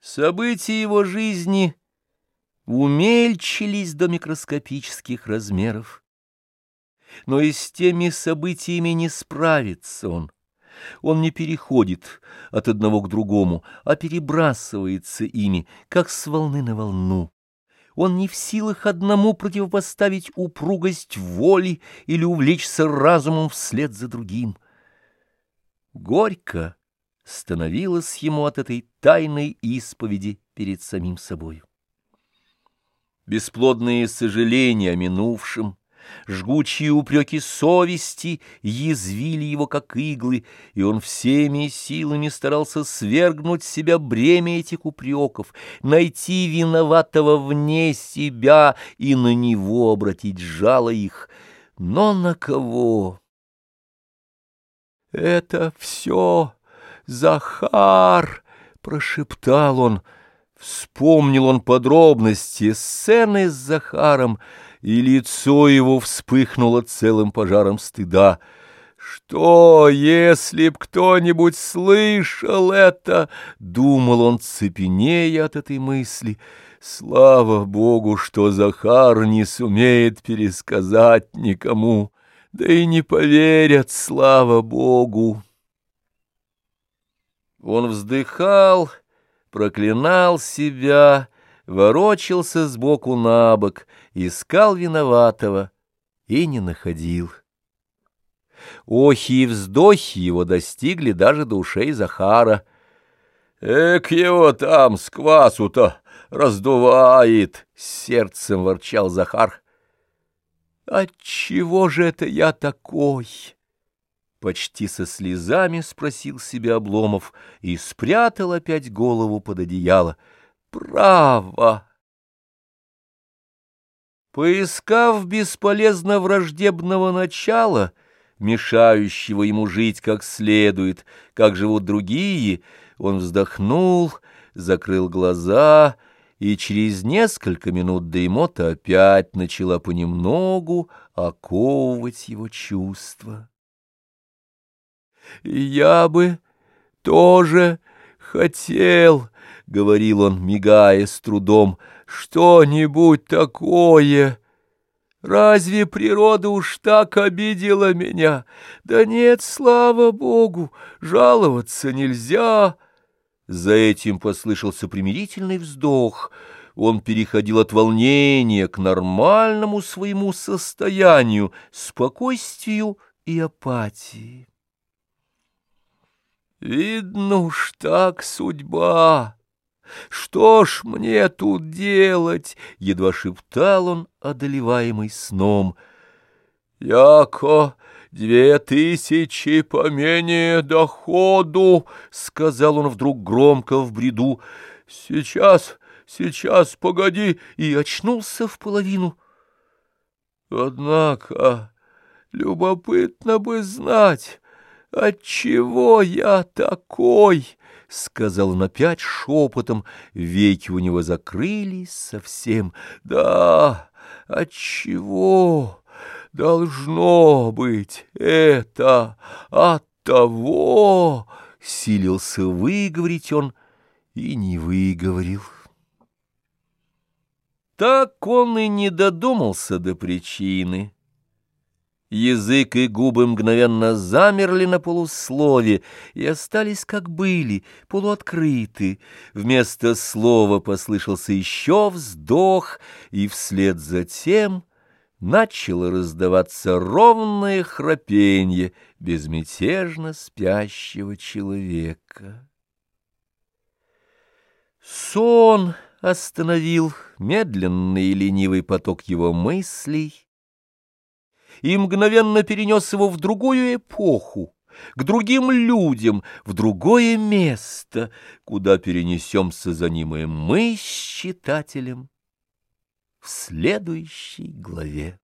События его жизни умельчились до микроскопических размеров. Но и с теми событиями не справится он. Он не переходит от одного к другому, а перебрасывается ими, как с волны на волну. Он не в силах одному противопоставить упругость воли или увлечься разумом вслед за другим. Горько становилось ему от этой тайной исповеди перед самим собою. Бесплодные сожаления о минувшем, жгучие упреки совести язвили его, как иглы, и он всеми силами старался свергнуть себя бремя этих упреков, найти виноватого вне себя и на него обратить жало их. Но на кого? Это все «Захар!» — прошептал он. Вспомнил он подробности сцены с Захаром, и лицо его вспыхнуло целым пожаром стыда. «Что, если б кто-нибудь слышал это?» — думал он, цепенея от этой мысли. «Слава Богу, что Захар не сумеет пересказать никому, да и не поверят, слава Богу!» Он вздыхал, проклинал себя, ворочался сбоку на бок, искал виноватого и не находил. Охи и вздохи его достигли даже до ушей Захара. «Эк его там с квасу-то раздувает!» — сердцем ворчал Захар. «Отчего же это я такой?» Почти со слезами спросил себя Обломов и спрятал опять голову под одеяло. «Право!» Поискав бесполезно враждебного начала, мешающего ему жить как следует, как живут другие, он вздохнул, закрыл глаза, и через несколько минут дымота опять начала понемногу оковывать его чувства. «Я бы тоже хотел», — говорил он, мигая с трудом, — «что-нибудь такое». Разве природа уж так обидела меня? Да нет, слава богу, жаловаться нельзя. За этим послышался примирительный вздох. Он переходил от волнения к нормальному своему состоянию, спокойствию и апатии. Видно уж так судьба. Что ж мне тут делать? Едва шептал он, одолеваемый сном. Яко две тысячи поменее доходу, сказал он вдруг громко в бреду. Сейчас, сейчас, погоди, и очнулся в половину. Однако любопытно бы знать, «Отчего я такой?» — сказал он опять шепотом, веки у него закрылись совсем. «Да, отчего? Должно быть это от того!» — силился выговорить он и не выговорил. Так он и не додумался до причины. Язык и губы мгновенно замерли на полуслове и остались как были, полуоткрыты. Вместо слова послышался еще вздох, и вслед за тем начало раздаваться ровное храпенье безмятежно спящего человека. Сон остановил медленный и ленивый поток его мыслей, и мгновенно перенес его в другую эпоху, к другим людям, в другое место, куда перенесемся за ним и мы с читателем в следующей главе.